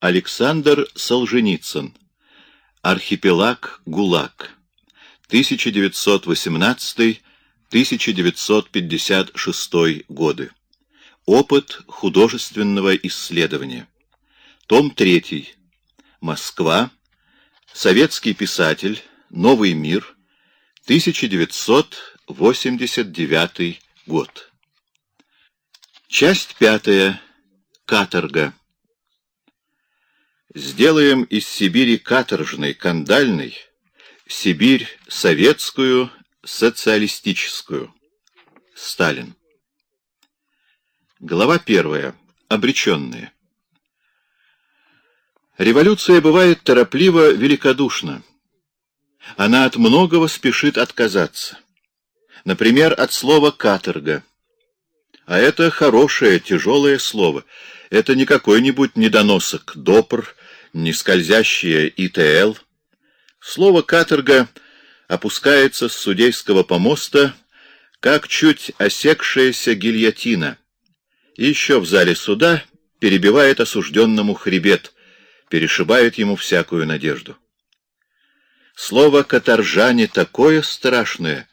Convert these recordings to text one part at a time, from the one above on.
Александр Солженицын. Архипелаг ГУЛАГ. 1918-1956 годы. Опыт художественного исследования. Том 3. Москва. Советский писатель. Новый мир. 1989 год. Часть пятая. Каторга. Сделаем из Сибири каторжной, кандальной, Сибирь советскую, социалистическую. Сталин. Глава первая. Обреченные. Революция бывает торопливо великодушна. Она от многого спешит отказаться. Например, от слова «каторга». А это хорошее, тяжелое слово. Это не какой-нибудь недоносок, допр, не скользящее ИТЛ. Слово «каторга» опускается с судейского помоста, как чуть осекшаяся гильотина. И еще в зале суда перебивает осужденному хребет, перешибает ему всякую надежду. Слово «каторжане» такое страшное,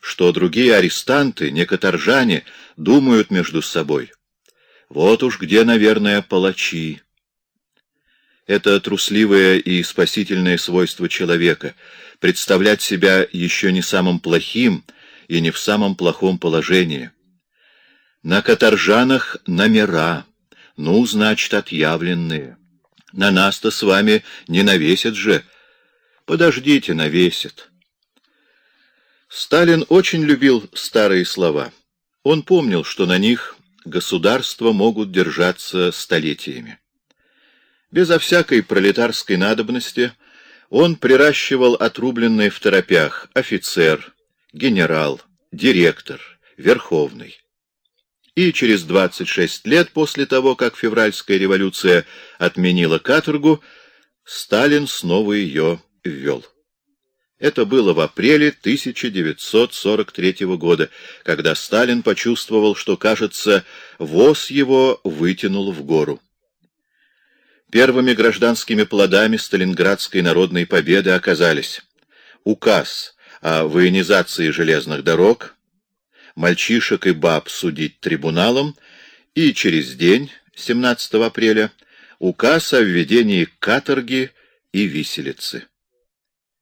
что другие арестанты, не каторжане, думают между собой. Вот уж где, наверное, палачи. Это трусливое и спасительное свойство человека — представлять себя еще не самым плохим и не в самом плохом положении. На каторжанах номера, ну, значит, отъявленные. На нас-то с вами не навесят же. Подождите, навесят. Сталин очень любил старые слова. Он помнил, что на них государства могут держаться столетиями. Безо всякой пролетарской надобности он приращивал отрубленные в торопях офицер, генерал, директор, верховный. И через 26 лет после того, как февральская революция отменила каторгу, Сталин снова ее ввел. Это было в апреле 1943 года, когда Сталин почувствовал, что, кажется, воз его вытянул в гору. Первыми гражданскими плодами Сталинградской народной победы оказались указ о военизации железных дорог, мальчишек и баб судить трибуналом и через день, 17 апреля, указ о введении каторги и виселицы.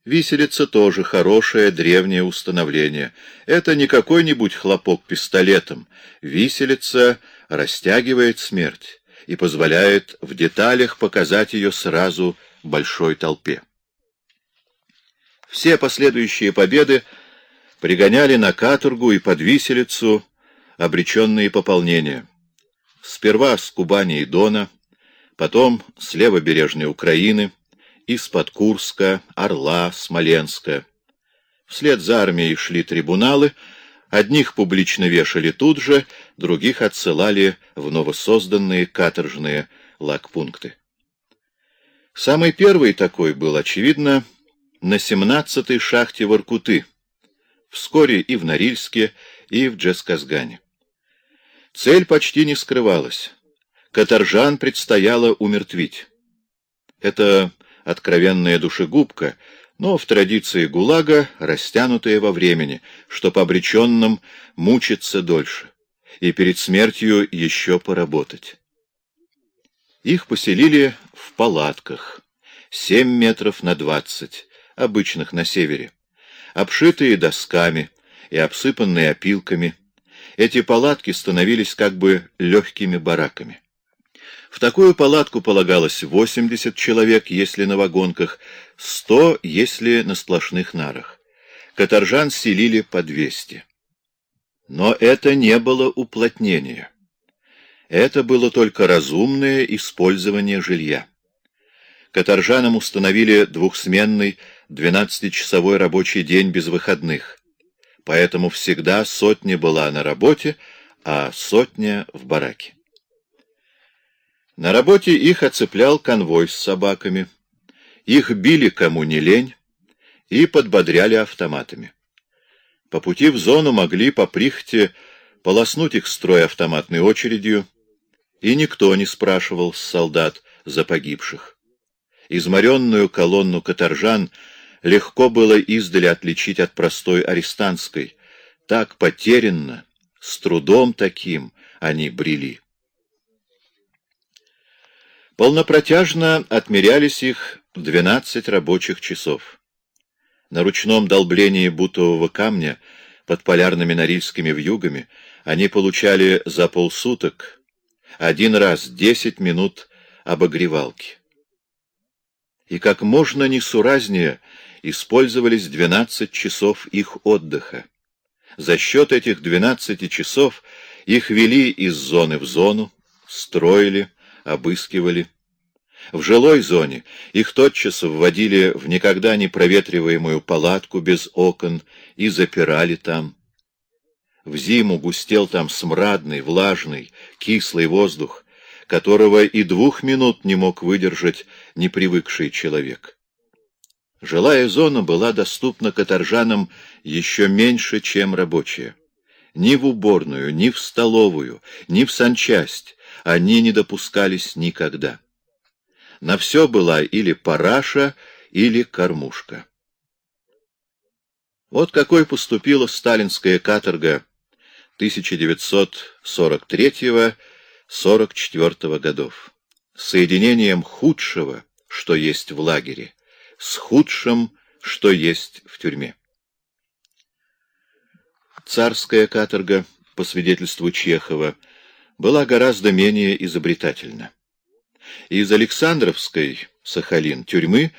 Виселица тоже хорошее древнее установление. Это не какой-нибудь хлопок пистолетом. Виселица растягивает смерть и позволяет в деталях показать ее сразу большой толпе. Все последующие победы пригоняли на каторгу и под виселицу обреченные пополнения. Сперва с Кубани и Дона, потом с левобережной Украины, из-под Курска, Орла, Смоленска. Вслед за армией шли трибуналы, Одних публично вешали тут же, других отсылали в новосозданные каторжные лагпункты. Самый первый такой был, очевидно, на 17-й шахте Воркуты, вскоре и в Норильске, и в Джесказгане. Цель почти не скрывалась. Каторжан предстояло умертвить. Это откровенная душегубка — но в традиции ГУЛАГа растянутые во времени, чтоб обреченным мучиться дольше и перед смертью еще поработать. Их поселили в палатках, семь метров на двадцать, обычных на севере, обшитые досками и обсыпанные опилками. Эти палатки становились как бы легкими бараками. В такую палатку полагалось 80 человек, если на вагонках, 100, если на сплошных нарах. Каторжан селили по 200. Но это не было уплотнение. Это было только разумное использование жилья. Каторжанам установили двухсменный 12-часовой рабочий день без выходных. Поэтому всегда сотня была на работе, а сотня в бараке. На работе их оцеплял конвой с собаками. Их били кому не лень и подбодряли автоматами. По пути в зону могли по прихоти полоснуть их строй автоматной очередью, и никто не спрашивал с солдат, за погибших. Изморенную колонну каторжан легко было издали отличить от простой арестантской. Так потерянно, с трудом таким они брели. Полнопротяжно отмерялись их двенадцать рабочих часов. На ручном долблении бутового камня под полярными норильскими вьюгами они получали за полсуток один раз десять минут обогревалки. И как можно несуразнее использовались двенадцать часов их отдыха. За счет этих двенадцати часов их вели из зоны в зону, строили, обыскивали. В жилой зоне их тотчас вводили в никогда не проветриваемую палатку без окон и запирали там. В зиму густел там смрадный, влажный, кислый воздух, которого и двух минут не мог выдержать непривыкший человек. Жилая зона была доступна каторжанам еще меньше, чем рабочая. Ни в уборную, ни в столовую, ни в санчасть они не допускались никогда. На все была или параша, или кормушка. Вот какой поступила сталинская каторга 1943-44 годов. Соединением худшего, что есть в лагере, с худшим, что есть в тюрьме. Царская каторга, по свидетельству Чехова, была гораздо менее изобретательна. Из Александровской, Сахалин, тюрьмы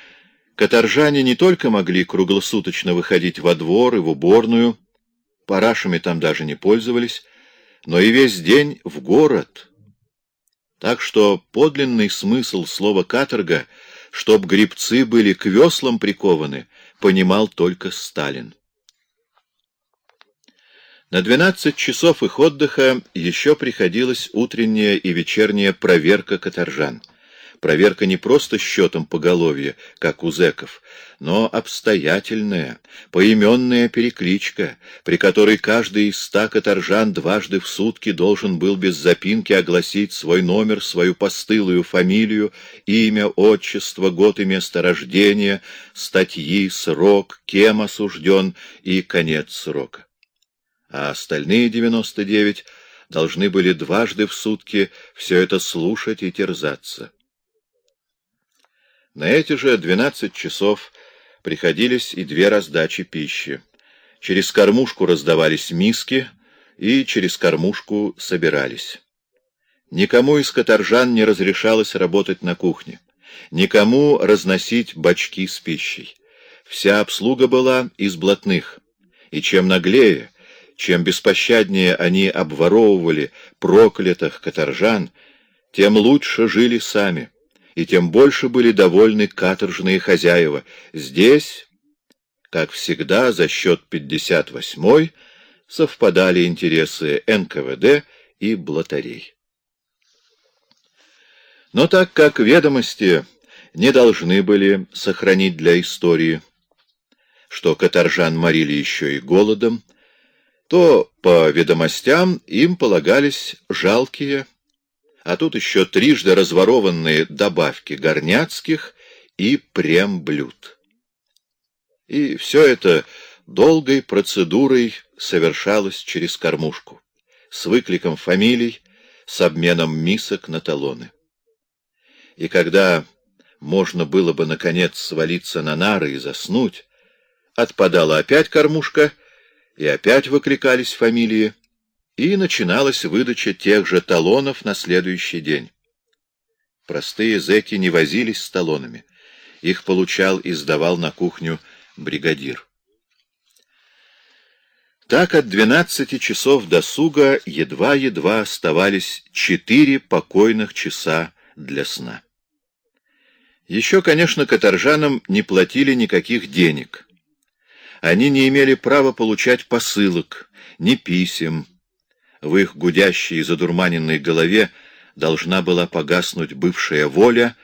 каторжане не только могли круглосуточно выходить во двор и в уборную, парашами там даже не пользовались, но и весь день в город. Так что подлинный смысл слова «каторга», чтоб грибцы были к веслам прикованы, понимал только Сталин. На 12 часов их отдыха еще приходилась утренняя и вечерняя проверка каторжан. Проверка не просто счетом поголовья, как у зэков, но обстоятельная, поименная перекличка, при которой каждый из ста каторжан дважды в сутки должен был без запинки огласить свой номер, свою постылую фамилию, имя, отчество, год и место рождения, статьи, срок, кем осужден и конец срока а остальные девяносто девять должны были дважды в сутки все это слушать и терзаться. На эти же двенадцать часов приходились и две раздачи пищи. Через кормушку раздавались миски, и через кормушку собирались. Никому из каторжан не разрешалось работать на кухне, никому разносить бачки с пищей. Вся обслуга была из блатных, и чем наглее, чем беспощаднее они обворовывали проклятых каторжан, тем лучше жили сами, и тем больше были довольны каторжные хозяева. Здесь, как всегда, за счет 58-й совпадали интересы НКВД и блатарей. Но так как ведомости не должны были сохранить для истории, что каторжан морили еще и голодом, то, по ведомостям, им полагались жалкие, а тут еще трижды разворованные добавки горняцких и премблюд. И все это долгой процедурой совершалось через кормушку, с выкликом фамилий, с обменом мисок на талоны. И когда можно было бы, наконец, свалиться на нары и заснуть, отпадала опять кормушка — и опять выкликались фамилии, и начиналась выдача тех же талонов на следующий день. Простые зэки не возились с талонами. Их получал и сдавал на кухню бригадир. Так от двенадцати часов досуга едва-едва оставались четыре покойных часа для сна. Еще, конечно, каторжанам не платили никаких денег — они не имели права получать посылок, ни писем. В их гудящей и задурманенной голове должна была погаснуть бывшая воля,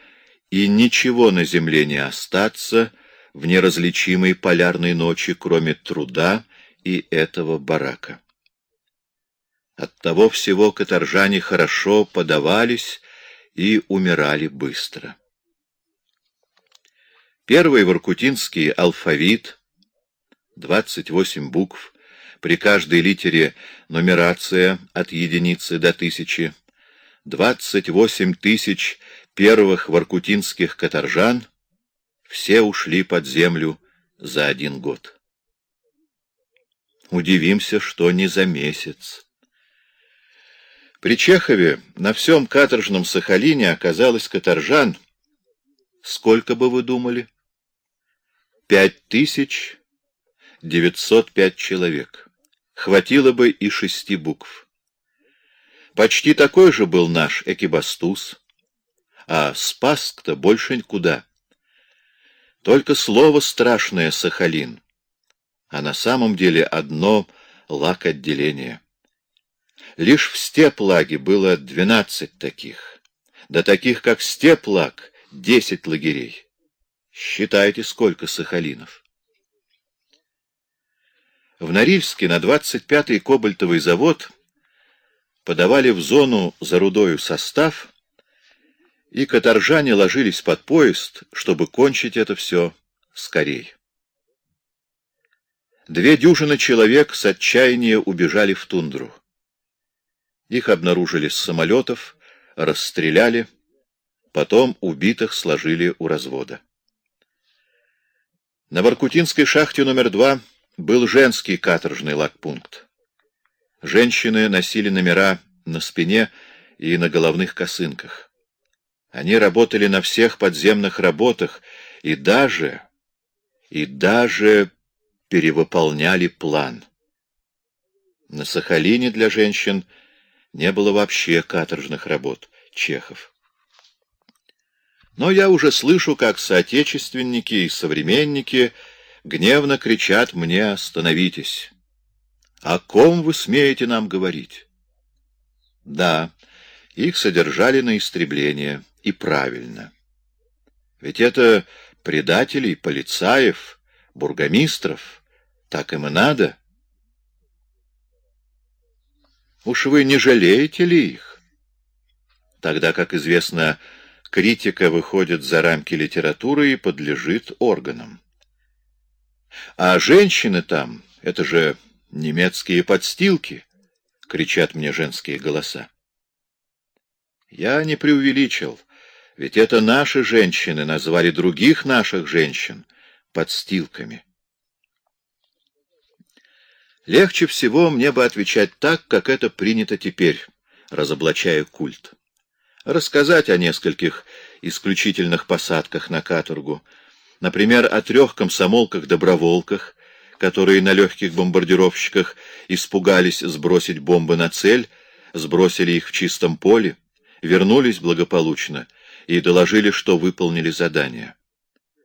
и ничего на земле не остаться в неразличимой полярной ночи, кроме труда и этого барака. От того всего каторжане хорошо подавались и умирали быстро. Первый воркутинский алфавит, 28 букв, при каждой литере нумерация от единицы до тысячи, 28 тысяч первых воркутинских каторжан, все ушли под землю за один год. Удивимся, что не за месяц. При Чехове на всем каторжном Сахалине оказалось каторжан. Сколько бы вы думали? Пять тысяч девятьсот пять человек. Хватило бы и шести букв. Почти такой же был наш Экибастуз, а Спаск-то больше никуда. Только слово страшное Сахалин, а на самом деле одно лак отделения. Лишь в Степлаге было двенадцать таких, да таких, как Степлаг, десять лагерей. Считайте, сколько Сахалинов. В Норильске на 25-й кобальтовый завод подавали в зону за рудою состав, и каторжане ложились под поезд, чтобы кончить это все скорей. Две дюжины человек с отчаяния убежали в тундру. Их обнаружили с самолетов, расстреляли, потом убитых сложили у развода. На Воркутинской шахте номер два был женский каторжный лагпункт. Женщины носили номера на спине и на головных косынках. Они работали на всех подземных работах и даже, и даже перевыполняли план. На Сахалине для женщин не было вообще каторжных работ, Чехов. Но я уже слышу, как соотечественники и современники гневно кричат мне «Остановитесь!» О ком вы смеете нам говорить? Да, их содержали на истребление, и правильно. Ведь это предателей, полицаев, бургомистров, так им и надо. Уж вы не жалеете ли их? Тогда, как известно, критика выходит за рамки литературы и подлежит органам. А женщины там, это же «Немецкие подстилки!» — кричат мне женские голоса. Я не преувеличил, ведь это наши женщины назвали других наших женщин подстилками. Легче всего мне бы отвечать так, как это принято теперь, разоблачая культ. Рассказать о нескольких исключительных посадках на каторгу, например, о трех комсомолках-доброволках, которые на легких бомбардировщиках испугались сбросить бомбы на цель, сбросили их в чистом поле, вернулись благополучно и доложили, что выполнили задание.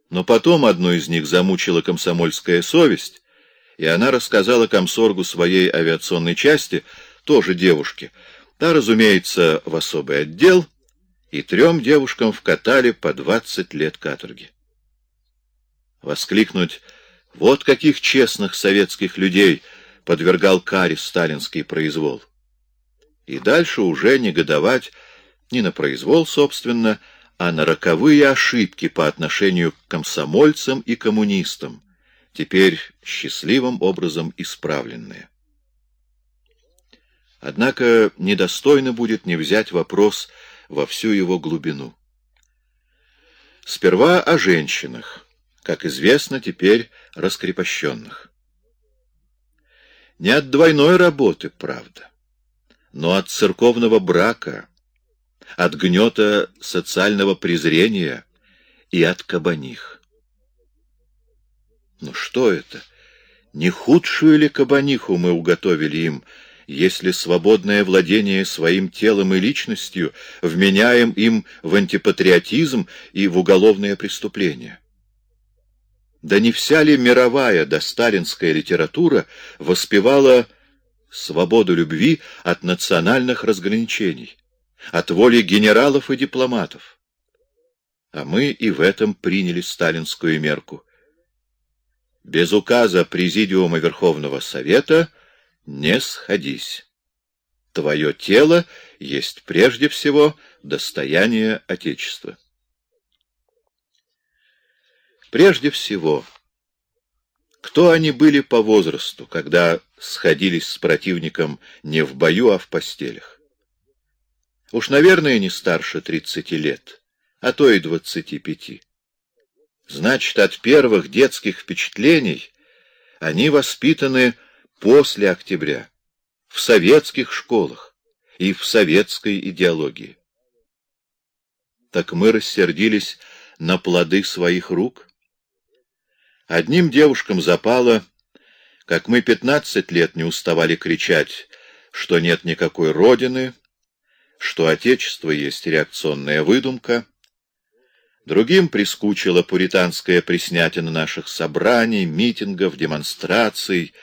Но потом одну из них замучила комсомольская совесть, и она рассказала комсоргу своей авиационной части, тоже девушке, та, разумеется, в особый отдел, и трем девушкам вкатали по двадцать лет каторги. Воскликнуть вот каких честных советских людей подвергал каре сталинский произвол. И дальше уже негодовать не на произвол, собственно, а на роковые ошибки по отношению к комсомольцам и коммунистам, теперь счастливым образом исправленные. Однако недостойно будет не взять вопрос во всю его глубину. Сперва о женщинах как известно, теперь раскрепощенных. Не от двойной работы, правда, но от церковного брака, от гнета социального презрения и от кабаних. Ну что это? Не худшую ли кабаниху мы уготовили им, если свободное владение своим телом и личностью вменяем им в антипатриотизм и в уголовное преступление? Да не вся ли мировая досталинская литература воспевала свободу любви от национальных разграничений, от воли генералов и дипломатов? А мы и в этом приняли сталинскую мерку. Без указа Президиума Верховного Совета не сходись. твое тело есть прежде всего достояние Отечества. Прежде всего, кто они были по возрасту, когда сходились с противником не в бою, а в постелях? Уж, наверное, не старше тридцати лет, а то и двадцати пяти. Значит, от первых детских впечатлений они воспитаны после октября, в советских школах и в советской идеологии. Так мы рассердились на плоды своих рук? Одним девушкам запало, как мы пятнадцать лет не уставали кричать, что нет никакой родины, что Отечество есть реакционная выдумка, Другим прискучила пуританская приснятина наших собраний, митингов, демонстраций,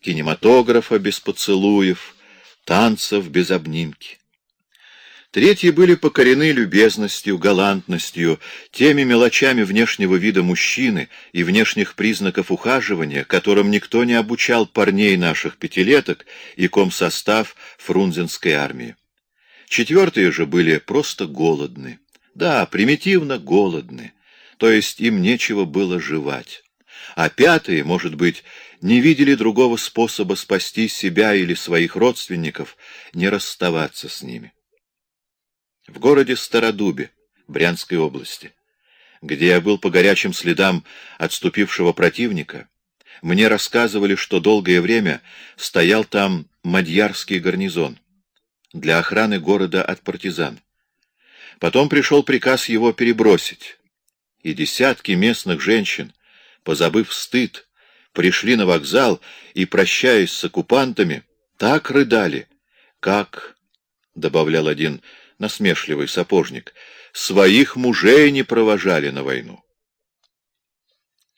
кинематографа без поцелуев, танцев без обнимки. Третьи были покорены любезностью, галантностью, теми мелочами внешнего вида мужчины и внешних признаков ухаживания, которым никто не обучал парней наших пятилеток и комсостав фрунзенской армии. Четвертые же были просто голодны. Да, примитивно голодны, то есть им нечего было жевать. А пятые, может быть, не видели другого способа спасти себя или своих родственников, не расставаться с ними. В городе Стародубе, Брянской области, где я был по горячим следам отступившего противника, мне рассказывали, что долгое время стоял там Мадьярский гарнизон для охраны города от партизан. Потом пришел приказ его перебросить, и десятки местных женщин, позабыв стыд, пришли на вокзал и, прощаясь с оккупантами, так рыдали, как, — добавлял один насмешливый сапожник, — своих мужей не провожали на войну.